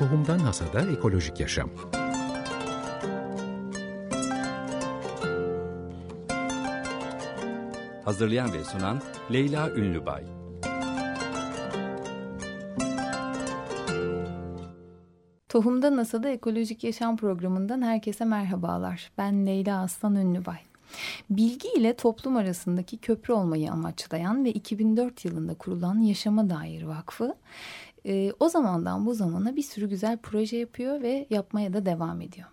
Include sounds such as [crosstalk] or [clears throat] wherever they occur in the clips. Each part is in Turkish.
Tohumdan Hasada Ekolojik Yaşam Hazırlayan ve sunan Leyla Ünlübay Tohumda NASA'da Ekolojik Yaşam programından herkese merhabalar. Ben Leyla Aslan Ünlübay. Bilgi ile toplum arasındaki köprü olmayı amaçlayan ve 2004 yılında kurulan Yaşama Dair Vakfı e, o zamandan bu zamana bir sürü güzel proje yapıyor ve yapmaya da devam ediyor.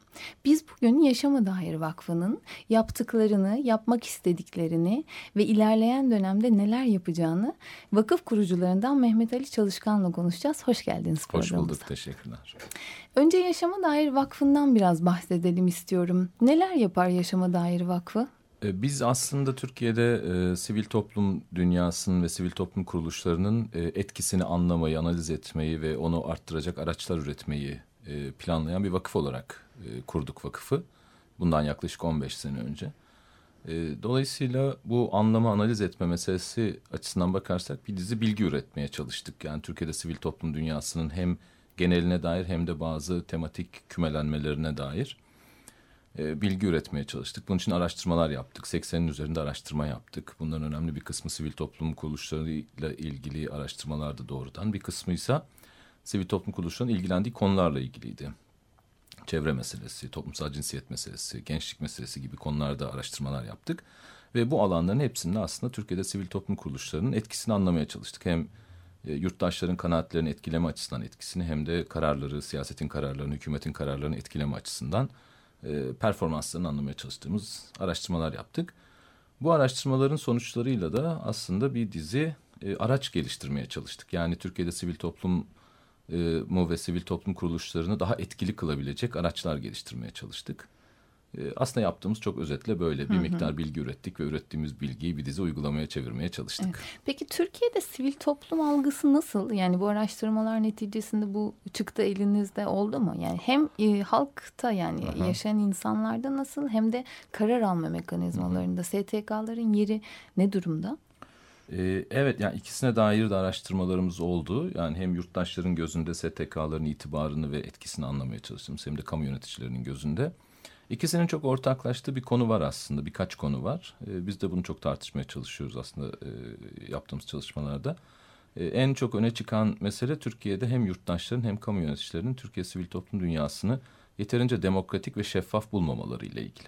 Biz bugün Yaşama Dair Vakfı'nın yaptıklarını, yapmak istediklerini ve ilerleyen dönemde neler yapacağını vakıf kurucularından Mehmet Ali Çalışkan'la konuşacağız. Hoş geldiniz Hoş programımıza. Hoş bulduk, teşekkürler. Önce Yaşama Dair Vakfı'ndan biraz bahsedelim istiyorum. Neler yapar Yaşama Dair Vakfı? E, biz aslında Türkiye'de e, sivil toplum dünyasının ve sivil toplum kuruluşlarının e, etkisini anlamayı, analiz etmeyi ve onu arttıracak araçlar üretmeyi e, planlayan bir vakıf olarak e, kurduk vakıfı. Bundan yaklaşık 15 sene önce. E, dolayısıyla bu anlama analiz etme meselesi açısından bakarsak bir dizi bilgi üretmeye çalıştık. Yani Türkiye'de sivil toplum dünyasının hem geneline dair hem de bazı tematik kümelenmelerine dair e, bilgi üretmeye çalıştık. Bunun için araştırmalar yaptık. 80'in üzerinde araştırma yaptık. Bunların önemli bir kısmı sivil toplum kuruluşlarıyla ilgili araştırmalardı doğrudan. Bir kısmı ise sivil toplum kuruluşlarının ilgilendiği konularla ilgiliydi. Çevre meselesi, toplumsal cinsiyet meselesi, gençlik meselesi gibi konularda araştırmalar yaptık. Ve bu alanların hepsinde aslında Türkiye'de sivil toplum kuruluşlarının etkisini anlamaya çalıştık. Hem e, yurttaşların kanaatlerini etkileme açısından etkisini hem de kararları, siyasetin kararlarını, hükümetin kararlarını etkileme açısından e, performanslarını anlamaya çalıştığımız araştırmalar yaptık. Bu araştırmaların sonuçlarıyla da aslında bir dizi e, araç geliştirmeye çalıştık. Yani Türkiye'de sivil toplum e, mu ve sivil toplum kuruluşlarını daha etkili kılabilecek araçlar geliştirmeye çalıştık. Ee, aslında yaptığımız çok özetle böyle bir hı hı. miktar bilgi ürettik ve ürettiğimiz bilgiyi bir dizi uygulamaya çevirmeye çalıştık. Evet. Peki Türkiye'de sivil toplum algısı nasıl? Yani bu araştırmalar neticesinde bu çıktı elinizde oldu mu? Yani hem e, halkta yani Aha. yaşayan insanlarda nasıl hem de karar alma mekanizmalarında STK'ların yeri ne durumda? Ee, evet yani ikisine dair de araştırmalarımız oldu. Yani hem yurttaşların gözünde STK'ların itibarını ve etkisini anlamaya çalıştığımız hem de kamu yöneticilerinin gözünde. İkisinin çok ortaklaştığı bir konu var aslında. Birkaç konu var. E, biz de bunu çok tartışmaya çalışıyoruz aslında e, yaptığımız çalışmalarda. E, en çok öne çıkan mesele Türkiye'de hem yurttaşların hem kamu yöneticilerinin Türkiye sivil toplum dünyasını yeterince demokratik ve şeffaf bulmamaları ile ilgili.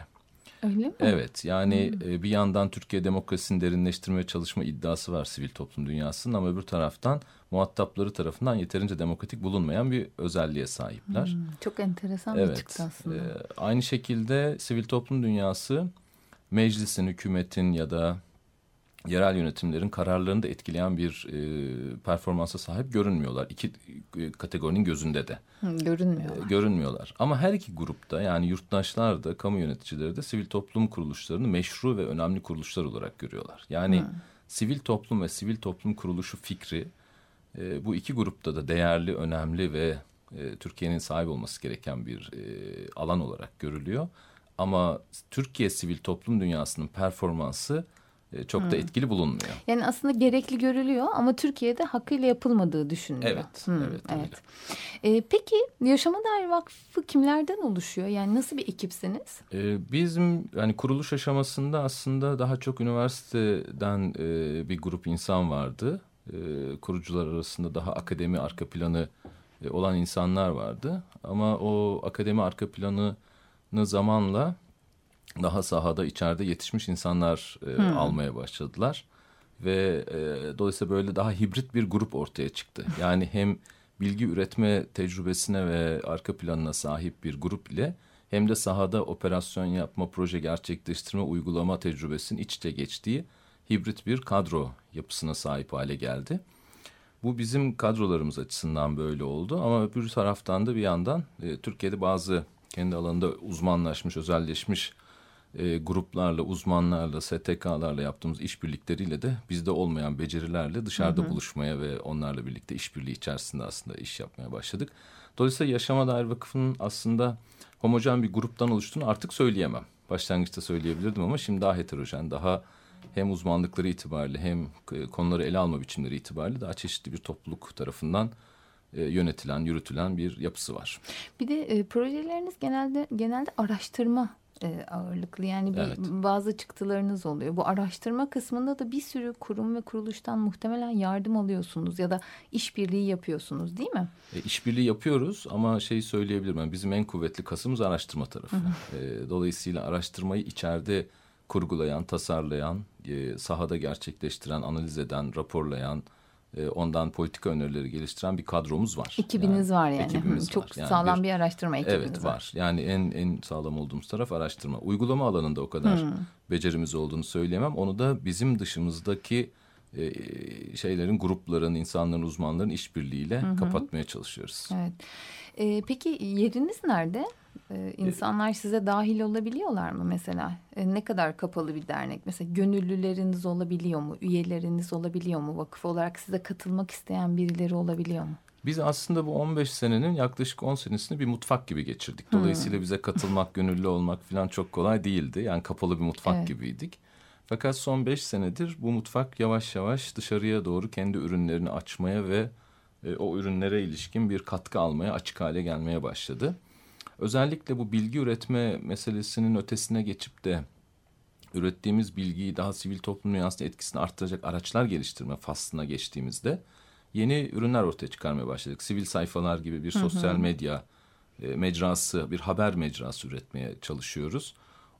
Öyle mi? Evet yani hmm. e, bir yandan Türkiye demokrasisini derinleştirmeye çalışma iddiası var sivil toplum dünyasının ama öbür taraftan muhatapları tarafından yeterince demokratik bulunmayan bir özelliğe sahipler. Hmm, çok enteresan evet, bir çıktı aslında. E, aynı şekilde sivil toplum dünyası meclisin, hükümetin ya da yerel yönetimlerin kararlarını da etkileyen bir e, performansa sahip görünmüyorlar. İki e, kategorinin gözünde de. Hı, görünmüyorlar. E, görünmüyorlar. Ama her iki grupta yani yurttaşlar da kamu yöneticileri de sivil toplum kuruluşlarını meşru ve önemli kuruluşlar olarak görüyorlar. Yani Hı. sivil toplum ve sivil toplum kuruluşu fikri e, bu iki grupta da değerli, önemli ve e, Türkiye'nin sahip olması gereken bir e, alan olarak görülüyor. Ama Türkiye sivil toplum dünyasının performansı çok hmm. da etkili bulunmuyor. Yani aslında gerekli görülüyor ama Türkiye'de hakkıyla yapılmadığı düşünülüyor. Evet. Hmm, evet. evet. Ee, peki Yaşama Dair Vakfı kimlerden oluşuyor? Yani nasıl bir ekipsiniz? Ee, bizim yani kuruluş aşamasında aslında daha çok üniversiteden e, bir grup insan vardı. E, kurucular arasında daha akademi arka planı e, olan insanlar vardı. Ama o akademi arka planını zamanla daha sahada içeride yetişmiş insanlar e, hmm. almaya başladılar. Ve e, dolayısıyla böyle daha hibrit bir grup ortaya çıktı. Yani hem bilgi üretme tecrübesine ve arka planına sahip bir grup ile hem de sahada operasyon yapma, proje gerçekleştirme, uygulama tecrübesinin iç içe geçtiği hibrit bir kadro yapısına sahip hale geldi. Bu bizim kadrolarımız açısından böyle oldu ama öbür taraftan da bir yandan e, Türkiye'de bazı kendi alanında uzmanlaşmış, özelleşmiş e, gruplarla, uzmanlarla, STK'larla yaptığımız işbirlikleriyle de bizde olmayan becerilerle dışarıda hı hı. buluşmaya ve onlarla birlikte işbirliği içerisinde aslında iş yapmaya başladık. Dolayısıyla Yaşama Dair Vakıfı'nın aslında homojen bir gruptan oluştuğunu artık söyleyemem. Başlangıçta söyleyebilirdim ama şimdi daha heterojen, daha hem uzmanlıkları itibariyle hem konuları ele alma biçimleri itibariyle daha çeşitli bir topluluk tarafından e, yönetilen, yürütülen bir yapısı var. Bir de e, projeleriniz genelde genelde araştırma e, ağırlıklı. Yani bir, Evet. bazı çıktılarınız oluyor. Bu araştırma kısmında da bir sürü kurum ve kuruluştan muhtemelen yardım alıyorsunuz ya da işbirliği yapıyorsunuz değil mi? E, işbirliği yapıyoruz ama şeyi söyleyebilirim. Yani bizim en kuvvetli kasımız araştırma tarafı. E, dolayısıyla araştırmayı içeride kurgulayan, tasarlayan, e, sahada gerçekleştiren, analiz eden, raporlayan, ondan politika önerileri geliştiren bir kadromuz var. Ekibiniz var yani. ekibimiz Hı, Çok var. Yani sağlam bir, araştırma ekibiniz Evet var. Yani en en sağlam olduğumuz taraf araştırma. Uygulama alanında o kadar becerimiz olduğunu söyleyemem. Onu da bizim dışımızdaki e, şeylerin, grupların, insanların, uzmanların işbirliğiyle kapatmaya çalışıyoruz. Evet. E, peki yeriniz nerede? E, insanlar size dahil olabiliyorlar mı mesela? E, ne kadar kapalı bir dernek? Mesela gönüllüleriniz olabiliyor mu? Üyeleriniz olabiliyor mu? Vakıf olarak size katılmak isteyen birileri olabiliyor mu? Biz aslında bu 15 senenin yaklaşık 10 senesini bir mutfak gibi geçirdik. Dolayısıyla bize katılmak, gönüllü olmak falan çok kolay değildi. Yani kapalı bir mutfak Evet. gibiydik. Fakat son 5 senedir bu mutfak yavaş yavaş dışarıya doğru kendi ürünlerini açmaya ve e, o ürünlere ilişkin bir katkı almaya açık hale gelmeye başladı. Özellikle bu bilgi üretme meselesinin ötesine geçip de ürettiğimiz bilgiyi daha sivil toplum dünyasında etkisini arttıracak araçlar geliştirme faslına geçtiğimizde yeni ürünler ortaya çıkarmaya başladık. Sivil sayfalar gibi bir sosyal medya e, mecrası, bir haber mecrası üretmeye çalışıyoruz.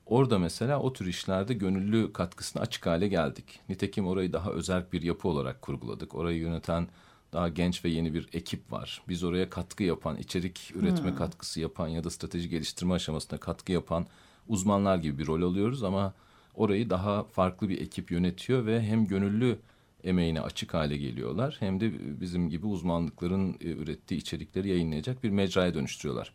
Orada mesela o tür işlerde gönüllü katkısına açık hale geldik. Nitekim orayı daha özerk bir yapı olarak kurguladık. Orayı yöneten daha genç ve yeni bir ekip var. Biz oraya katkı yapan, içerik üretme katkısı yapan ya da strateji geliştirme aşamasında katkı yapan uzmanlar gibi bir rol alıyoruz ama orayı daha farklı bir ekip yönetiyor ve hem gönüllü emeğine açık hale geliyorlar hem de bizim gibi uzmanlıkların e, ürettiği içerikleri yayınlayacak bir mecraya dönüştürüyorlar.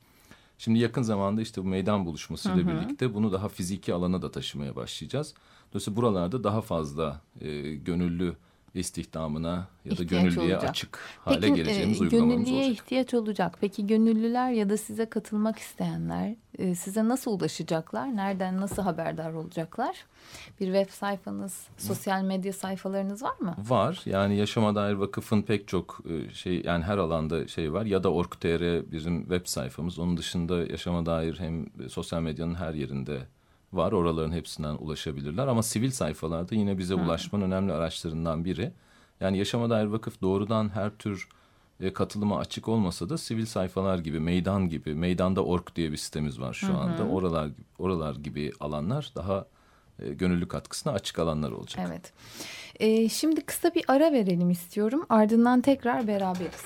Şimdi yakın zamanda işte bu meydan buluşmasıyla birlikte bunu daha fiziki alana da taşımaya başlayacağız. Dolayısıyla buralarda daha fazla e, gönüllü istihdamına ya da İhtiyaç gönüllüye olacak. açık hale Peki geleceğimiz e, uygulamamız gönüllüye olacak. ihtiyaç olacak. Peki gönüllüler ya da size katılmak isteyenler e, size nasıl ulaşacaklar? Nereden nasıl haberdar olacaklar? Bir web sayfanız, sosyal medya sayfalarınız var mı? Var yani Yaşama Dair Vakıf'ın pek çok e, şey yani her alanda şey var ya da Org.tr bizim web sayfamız. Onun dışında Yaşama Dair hem sosyal medyanın her yerinde var. Oraların hepsinden ulaşabilirler ama sivil sayfalarda yine bize ulaşmanın önemli araçlarından biri. Yani Yaşama Dair Vakıf doğrudan her tür e, katılıma açık olmasa da sivil sayfalar gibi, meydan gibi, meydanda org diye bir sitemiz var şu anda. Oralar oralar gibi alanlar daha e, gönüllü katkısına açık alanlar olacak. Evet. E, şimdi kısa bir ara verelim istiyorum. Ardından tekrar beraberiz.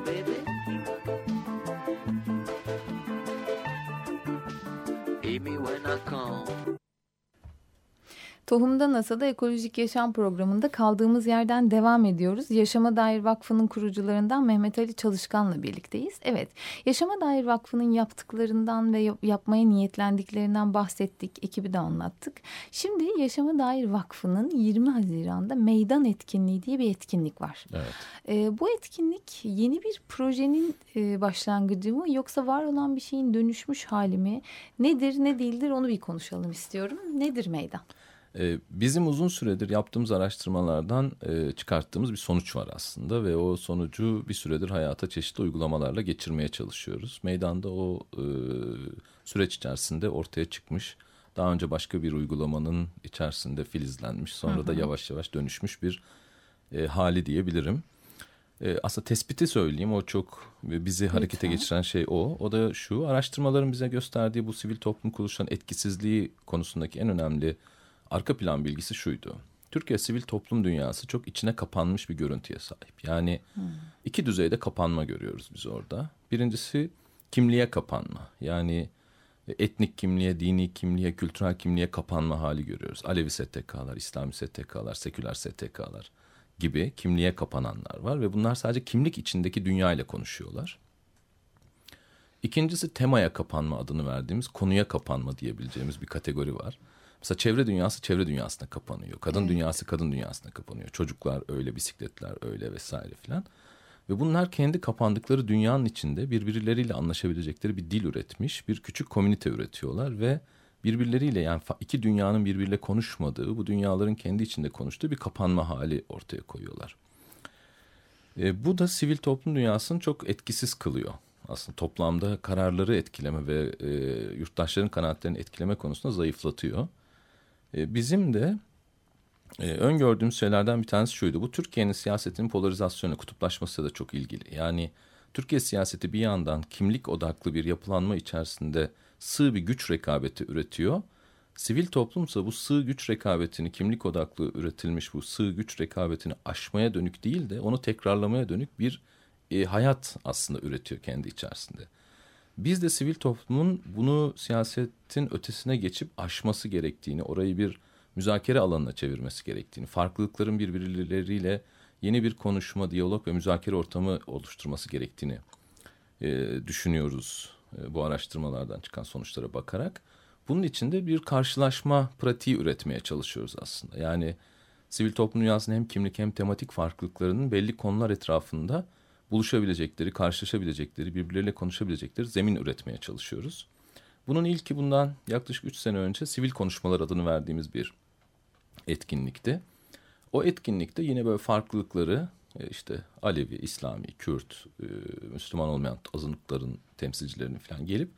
gmail.com. Tohumda NASA'da Ekolojik Yaşam programında kaldığımız yerden devam ediyoruz. Yaşama Dair Vakfı'nın kurucularından Mehmet Ali Çalışkan'la birlikteyiz. Evet, Yaşama Dair Vakfı'nın yaptıklarından ve yap- yapmaya niyetlendiklerinden bahsettik, ekibi de anlattık. Şimdi Yaşama Dair Vakfı'nın 20 Haziran'da meydan etkinliği diye bir etkinlik var. Evet. Ee, bu etkinlik yeni bir projenin e, başlangıcı mı yoksa var olan bir şeyin dönüşmüş hali mi? Nedir ne değildir onu bir konuşalım istiyorum. Nedir meydan? Ee, Bizim uzun süredir yaptığımız araştırmalardan e, çıkarttığımız bir sonuç var aslında ve o sonucu bir süredir hayata çeşitli uygulamalarla geçirmeye çalışıyoruz. Meydanda o e, süreç içerisinde ortaya çıkmış, daha önce başka bir uygulamanın içerisinde filizlenmiş, sonra da yavaş yavaş dönüşmüş bir e, hali diyebilirim. Aslında tespiti söyleyeyim o çok bizi harekete geçiren şey o. O da şu araştırmaların bize gösterdiği bu sivil toplum kuruluşlarının etkisizliği konusundaki en önemli arka plan bilgisi şuydu. Türkiye sivil toplum dünyası çok içine kapanmış bir görüntüye sahip. Yani iki düzeyde kapanma görüyoruz biz orada. Birincisi kimliğe kapanma. Yani etnik kimliğe, dini kimliğe, kültürel kimliğe kapanma hali görüyoruz. Alevi STK'lar, İslami STK'lar, seküler STK'lar gibi kimliğe kapananlar var ve bunlar sadece kimlik içindeki dünya ile konuşuyorlar. İkincisi temaya kapanma adını verdiğimiz konuya kapanma diyebileceğimiz bir kategori var. Mesela çevre dünyası çevre dünyasına kapanıyor. Kadın dünyası kadın dünyasına kapanıyor. Çocuklar öyle, bisikletler öyle vesaire filan. Ve bunlar kendi kapandıkları dünyanın içinde birbirleriyle anlaşabilecekleri bir dil üretmiş, bir küçük komünite üretiyorlar ve birbirleriyle yani iki dünyanın birbiriyle konuşmadığı, bu dünyaların kendi içinde konuştuğu bir kapanma hali ortaya koyuyorlar. E, bu da sivil toplum dünyasını çok etkisiz kılıyor. Aslında toplamda kararları etkileme ve e, yurttaşların kanaatlerini etkileme konusunda zayıflatıyor. E, bizim de e, öngördüğümüz şeylerden bir tanesi şuydu. Bu Türkiye'nin siyasetinin polarizasyonu, kutuplaşması da çok ilgili. Yani Türkiye siyaseti bir yandan kimlik odaklı bir yapılanma içerisinde sığ bir güç rekabeti üretiyor. Sivil toplumsa bu sığ güç rekabetini, kimlik odaklı üretilmiş bu sığ güç rekabetini aşmaya dönük değil de onu tekrarlamaya dönük bir e, hayat aslında üretiyor kendi içerisinde. Biz de sivil toplumun bunu siyasetin ötesine geçip aşması gerektiğini, orayı bir müzakere alanına çevirmesi gerektiğini, farklılıkların birbirleriyle yeni bir konuşma, diyalog ve müzakere ortamı oluşturması gerektiğini e, düşünüyoruz e, bu araştırmalardan çıkan sonuçlara bakarak. Bunun için de bir karşılaşma pratiği üretmeye çalışıyoruz aslında. Yani sivil toplum dünyasının hem kimlik hem tematik farklılıklarının belli konular etrafında buluşabilecekleri, karşılaşabilecekleri, birbirleriyle konuşabilecekleri zemin üretmeye çalışıyoruz. Bunun ilki bundan yaklaşık üç sene önce sivil konuşmalar adını verdiğimiz bir etkinlikti. O etkinlikte yine böyle farklılıkları e, işte Alevi, İslami, Kürt, e, Müslüman olmayan azınlıkların temsilcilerini falan gelip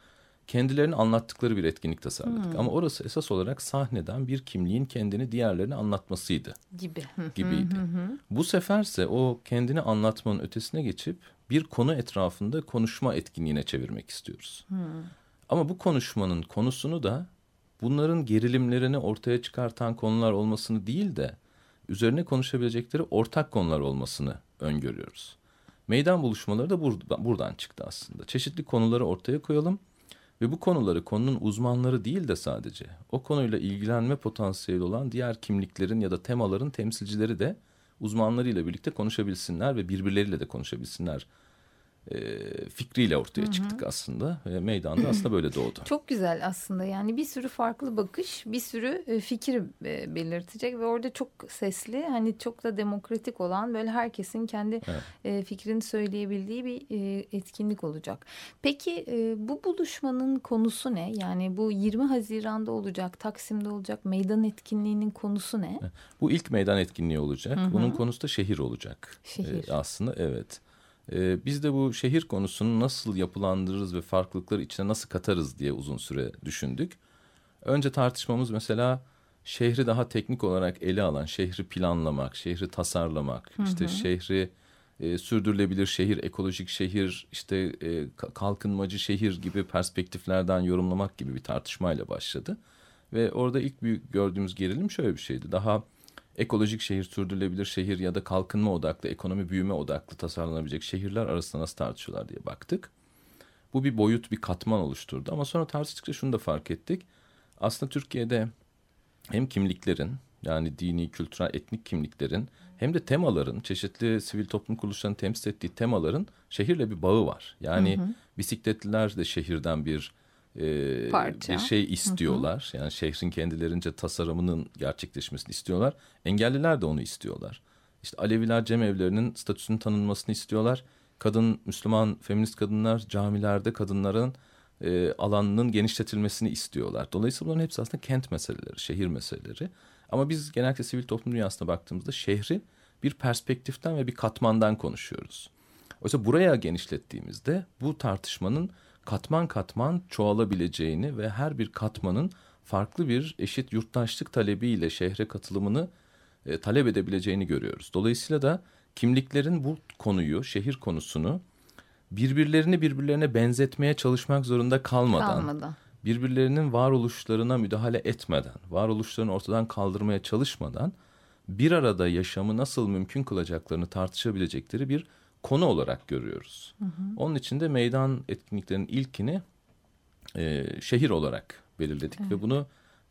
kendilerini anlattıkları bir etkinlik tasarladık. Ama orası esas olarak sahneden bir kimliğin kendini diğerlerine anlatmasıydı Gibi. gibiydi. Bu seferse o kendini anlatmanın ötesine geçip bir konu etrafında konuşma etkinliğine çevirmek istiyoruz. Ama bu konuşmanın konusunu da bunların gerilimlerini ortaya çıkartan konular olmasını değil de üzerine konuşabilecekleri ortak konular olmasını öngörüyoruz. Meydan buluşmaları da buradan, buradan çıktı aslında. Çeşitli konuları ortaya koyalım ve bu konuları konunun uzmanları değil de sadece o konuyla ilgilenme potansiyeli olan diğer kimliklerin ya da temaların temsilcileri de uzmanlarıyla birlikte konuşabilsinler ve birbirleriyle de konuşabilsinler fikriyle ortaya çıktık aslında meydanda aslında böyle doğdu. [clears throat] Çok güzel aslında yani bir sürü farklı bakış, bir sürü e, fikir e, belirtecek ve orada çok sesli, hani çok da demokratik olan böyle herkesin kendi Evet. e, fikrini söyleyebildiği bir e, etkinlik olacak. Peki e, bu buluşmanın konusu ne? Yani bu 20 Haziran'da olacak, Taksim'de olacak meydan etkinliğinin konusu ne? Bu ilk meydan etkinliği olacak. Bunun konusu da şehir olacak. Şehir. Aslında evet. E, biz de bu şehir konusunu nasıl yapılandırırız ve farklılıkları içine nasıl katarız diye uzun süre düşündük. Önce tartışmamız mesela şehri daha teknik olarak ele alan, şehri planlamak, şehri tasarlamak, hı hı. işte şehri e, sürdürülebilir şehir, ekolojik şehir, işte e, kalkınmacı şehir gibi perspektiflerden yorumlamak gibi bir tartışmayla başladı. Ve orada ilk büyük gördüğümüz gerilim şöyle bir şeydi. Daha ekolojik şehir, sürdürülebilir şehir ya da kalkınma odaklı, ekonomi büyüme odaklı tasarlanabilecek şehirler arasında nasıl tartışıyorlar diye baktık. Bu bir boyut, bir katman oluşturdu. Ama sonra tartıştıkça şunu da fark ettik. Aslında Türkiye'de hem kimliklerin yani dini, kültürel, etnik kimliklerin hem de temaların, çeşitli sivil toplum kuruluşlarının temsil ettiği temaların şehirle bir bağı var. Yani hı hı. bisikletliler de şehirden bir e, bir şey istiyorlar. Hı hı. Yani şehrin kendilerince tasarımının gerçekleşmesini istiyorlar. Engelliler de onu istiyorlar. İşte Aleviler cemevlerinin statüsünün tanınmasını istiyorlar. Kadın, Müslüman, feminist kadınlar camilerde kadınların e, alanının genişletilmesini istiyorlar. Dolayısıyla bunların hepsi aslında kent meseleleri, şehir meseleleri. Ama biz genellikle sivil toplum dünyasına baktığımızda şehri bir perspektiften ve bir katmandan konuşuyoruz. Oysa buraya genişlettiğimizde bu tartışmanın katman katman çoğalabileceğini ve her bir katmanın farklı bir eşit yurttaşlık talebiyle şehre katılımını e, talep edebileceğini görüyoruz. Dolayısıyla da kimliklerin bu konuyu, şehir konusunu birbirlerini birbirlerine benzetmeye çalışmak zorunda kalmadan, kalmadan. birbirlerinin varoluşlarına müdahale etmeden, varoluşlarını ortadan kaldırmaya çalışmadan bir arada yaşamı nasıl mümkün kılacaklarını tartışabilecekleri bir konu olarak görüyoruz. Hı hı. Onun için de meydan etkinliklerinin ilkini e, şehir olarak belirledik evet. ve bunu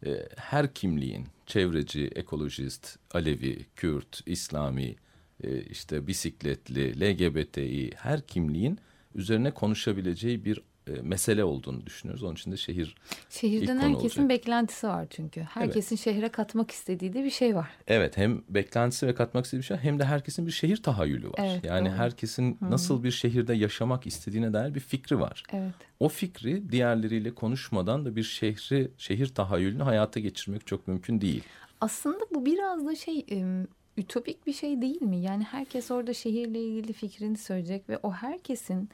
e, her kimliğin çevreci, ekolojist, Alevi, Kürt, İslami, e, işte bisikletli, LGBTİ her kimliğin üzerine konuşabileceği bir e, mesele olduğunu düşünüyoruz. Onun için de şehir Şehirden herkesin olacak. beklentisi var çünkü. Herkesin evet. şehre katmak istediği de bir şey var. Evet hem beklentisi ve katmak istediği bir şey hem de herkesin bir şehir tahayyülü var. Evet, yani doğru. herkesin Hı. nasıl bir şehirde yaşamak istediğine dair bir fikri var. Evet. O fikri diğerleriyle konuşmadan da bir şehri şehir tahayyülünü hayata geçirmek çok mümkün değil. Aslında bu biraz da şey ütopik bir şey değil mi? Yani herkes orada şehirle ilgili fikrini söyleyecek ve o herkesin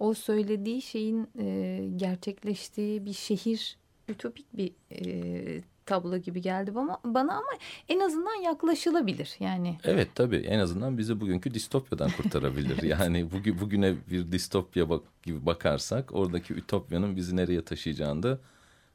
o söylediği şeyin e, gerçekleştiği bir şehir ütopik bir e, tablo gibi geldi bana, bana ama en azından yaklaşılabilir yani. Evet tabii en azından bizi bugünkü distopyadan kurtarabilir. [laughs] evet. Yani bugün bugüne bir distopya bak, gibi bakarsak oradaki ütopyanın bizi nereye taşıyacağını da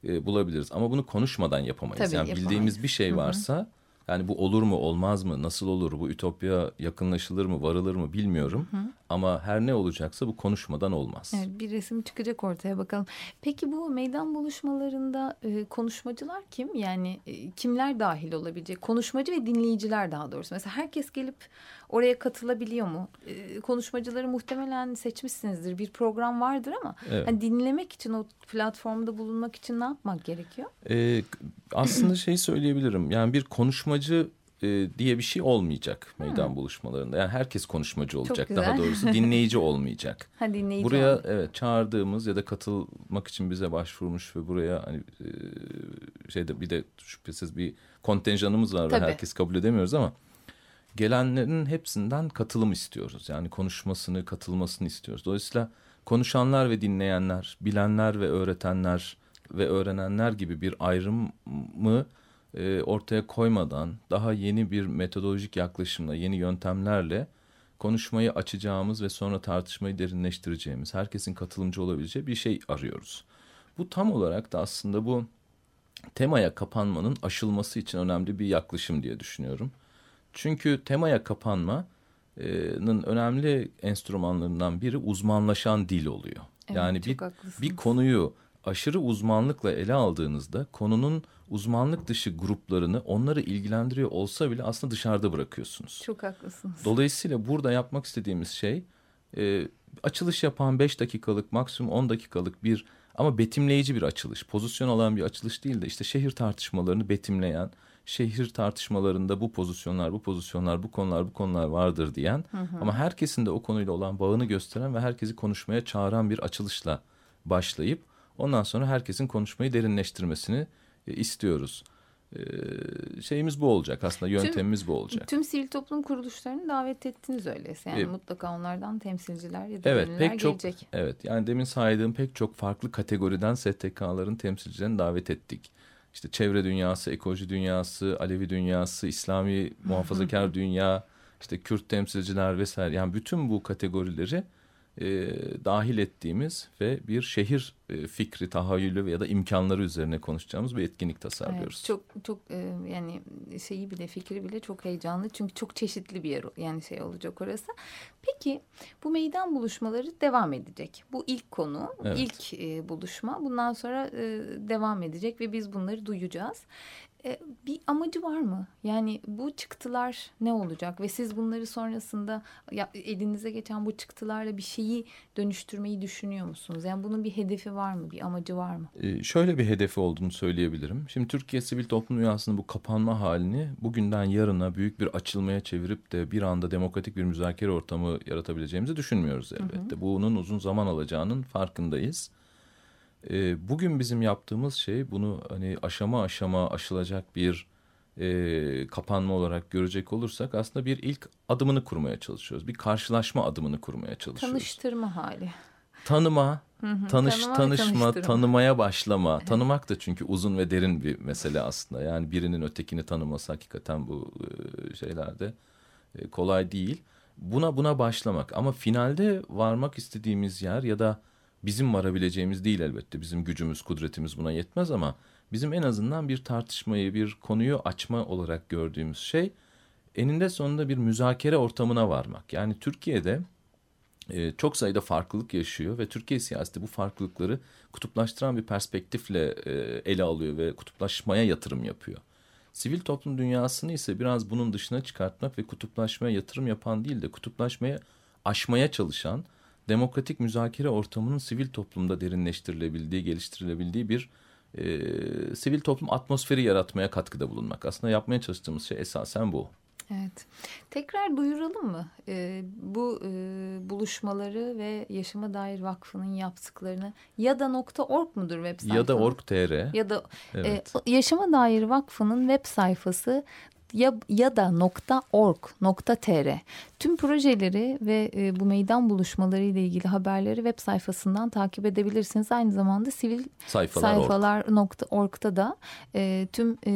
e, bulabiliriz. Ama bunu konuşmadan yapamayız. Tabii, yani yapamayız. bildiğimiz bir şey varsa... Hı -hı yani bu olur mu olmaz mı nasıl olur bu ütopya yakınlaşılır mı varılır mı bilmiyorum. Hı. Ama her ne olacaksa bu konuşmadan olmaz. Evet, bir resim çıkacak ortaya bakalım. Peki bu meydan buluşmalarında e, konuşmacılar kim? Yani e, kimler dahil olabilecek? Konuşmacı ve dinleyiciler daha doğrusu. Mesela herkes gelip oraya katılabiliyor mu? E, konuşmacıları muhtemelen seçmişsinizdir. Bir program vardır ama evet. hani dinlemek için o platformda bulunmak için ne yapmak gerekiyor? E, aslında şey söyleyebilirim. Yani bir konuşmacı e, diye bir şey olmayacak meydan hmm. buluşmalarında. Yani herkes konuşmacı olacak daha doğrusu dinleyici olmayacak. [laughs] ha, dinleyici buraya olmayacak. evet çağırdığımız ya da katılmak için bize başvurmuş ve buraya hani e, şeyde bir de şüphesiz bir kontenjanımız var Tabii. ve herkes kabul edemiyoruz ama gelenlerin hepsinden katılım istiyoruz. Yani konuşmasını, katılmasını istiyoruz. Dolayısıyla konuşanlar ve dinleyenler, bilenler ve öğretenler ve öğrenenler gibi bir ayrımı e, ortaya koymadan daha yeni bir metodolojik yaklaşımla, yeni yöntemlerle konuşmayı açacağımız ve sonra tartışmayı derinleştireceğimiz, herkesin katılımcı olabileceği bir şey arıyoruz. Bu tam olarak da aslında bu temaya kapanmanın aşılması için önemli bir yaklaşım diye düşünüyorum. Çünkü temaya kapanmanın önemli enstrümanlarından biri uzmanlaşan dil oluyor. Evet, yani bir, bir konuyu aşırı uzmanlıkla ele aldığınızda konunun uzmanlık dışı gruplarını onları ilgilendiriyor olsa bile aslında dışarıda bırakıyorsunuz. Çok haklısınız. Dolayısıyla burada yapmak istediğimiz şey e, açılış yapan beş dakikalık maksimum on dakikalık bir ama betimleyici bir açılış. Pozisyon alan bir açılış değil de işte şehir tartışmalarını betimleyen, şehir tartışmalarında bu pozisyonlar, bu pozisyonlar, bu konular, bu konular vardır diyen hı hı. ama herkesin de o konuyla olan bağını gösteren ve herkesi konuşmaya çağıran bir açılışla başlayıp ondan sonra herkesin konuşmayı derinleştirmesini e, istiyoruz. e, şeyimiz bu olacak aslında yöntemimiz tüm, bu olacak. Tüm sivil toplum kuruluşlarını davet ettiniz öyleyse yani E, mutlaka onlardan temsilciler ya da Evet pek çok gelecek. evet yani demin saydığım pek çok farklı kategoriden STK'ların temsilcilerini davet ettik. İşte çevre dünyası, ekoloji dünyası, Alevi dünyası, İslami muhafazakar dünya, işte Kürt temsilciler vesaire. Yani bütün bu kategorileri e, dahil ettiğimiz ve bir şehir e, fikri, tahayyülü ya da imkanları üzerine konuşacağımız bir etkinlik tasarlıyoruz. Evet, çok çok e, yani şeyi bile fikri bile çok heyecanlı çünkü çok çeşitli bir yer yani şey olacak orası. Peki bu meydan buluşmaları devam edecek. Bu ilk konu, Evet. ilk e, buluşma. Bundan sonra e, devam edecek ve biz bunları duyacağız. E, bir amacı var mı? Yani bu çıktılar ne olacak ve siz bunları sonrasında ya, elinize geçen bu çıktılarla bir şeyi dönüştürmeyi düşünüyor musunuz? Yani bunun bir hedefi var mı? Bir amacı var mı? Ee, şöyle bir hedefi olduğunu söyleyebilirim. Şimdi Türkiye sivil toplum dünyasının bu kapanma halini bugünden yarına büyük bir açılmaya çevirip de bir anda demokratik bir müzakere ortamı yaratabileceğimizi düşünmüyoruz elbette. Bunun uzun zaman alacağının farkındayız. Ee, bugün bizim yaptığımız şey bunu hani aşama aşama aşılacak bir e, kapanma olarak görecek olursak aslında bir ilk adımını kurmaya çalışıyoruz. Bir karşılaşma adımını kurmaya çalışıyoruz Tanıştırma hali. tanıma, tanış, Tanıma tanışma, tanımaya başlama. Tanımak da çünkü uzun ve derin bir mesele aslında. Yani birinin ötekini tanıması hakikaten bu e, şeylerde e, kolay değil. Buna buna başlamak ama finalde varmak istediğimiz yer ya da bizim varabileceğimiz değil elbette. Bizim gücümüz, kudretimiz buna yetmez ama bizim en azından bir tartışmayı, bir konuyu açma olarak gördüğümüz şey eninde sonunda bir müzakere ortamına varmak. Yani Türkiye'de e, çok sayıda farklılık yaşıyor ve Türkiye siyaseti bu farklılıkları kutuplaştıran bir perspektifle e, ele alıyor ve kutuplaşmaya yatırım yapıyor. Sivil toplum dünyasını ise biraz bunun dışına çıkartmak ve kutuplaşmaya yatırım yapan değil de kutuplaşmaya aşmaya çalışan demokratik müzakere ortamının sivil toplumda derinleştirilebildiği, geliştirilebildiği bir e, sivil toplum atmosferi yaratmaya katkıda bulunmak. Aslında yapmaya çalıştığımız şey esasen bu. Evet. Tekrar duyuralım mı Ee, bu e, buluşmaları ve Yaşama Dair Vakfı'nın yaptıklarını ya da nokta .org mudur web sayfası? Ya da org.tr. Ya da Evet. e, Yaşama Dair Vakfı'nın web sayfası ya, ya da nokta .org nokta .tr tüm projeleri ve e, bu meydan buluşmaları ile ilgili haberleri web sayfasından takip edebilirsiniz. Aynı zamanda sivil Sayfalar org. sayfalar.org'da da e, tüm e,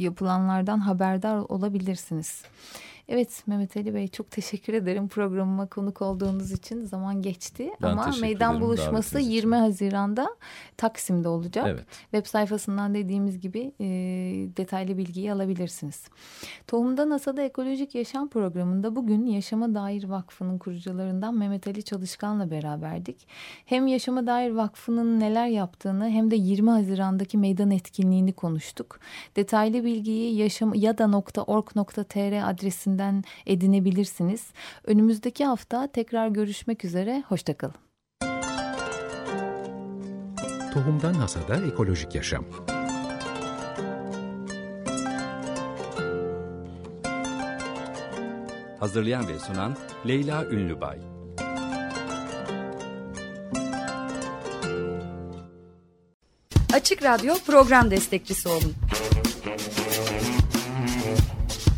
yapılanlardan haberdar olabilirsiniz. Evet Mehmet Ali Bey çok teşekkür ederim programıma konuk olduğunuz için. Zaman geçti Ben ama meydan buluşması davetiniz için. 20 Haziran'da Taksim'de olacak. Evet. Web sayfasından dediğimiz gibi e, detaylı bilgiyi alabilirsiniz. Tohumda NASA'da Ekolojik Yaşam programında bugün Yaşama Dair Vakfı'nın kurucularından Mehmet Ali Çalışkan'la beraberdik. Hem Yaşama Dair Vakfı'nın neler yaptığını hem de 20 Haziran'daki meydan etkinliğini konuştuk. Detaylı bilgiyi yaşam ya da .org.tr adresinden edinebilirsiniz. Önümüzdeki hafta tekrar görüşmek üzere. Hoşçakalın. Tohumdan Hasada Ekolojik Yaşam Hazırlayan ve sunan Leyla Ünlübay. Açık Radyo program destekçisi olun.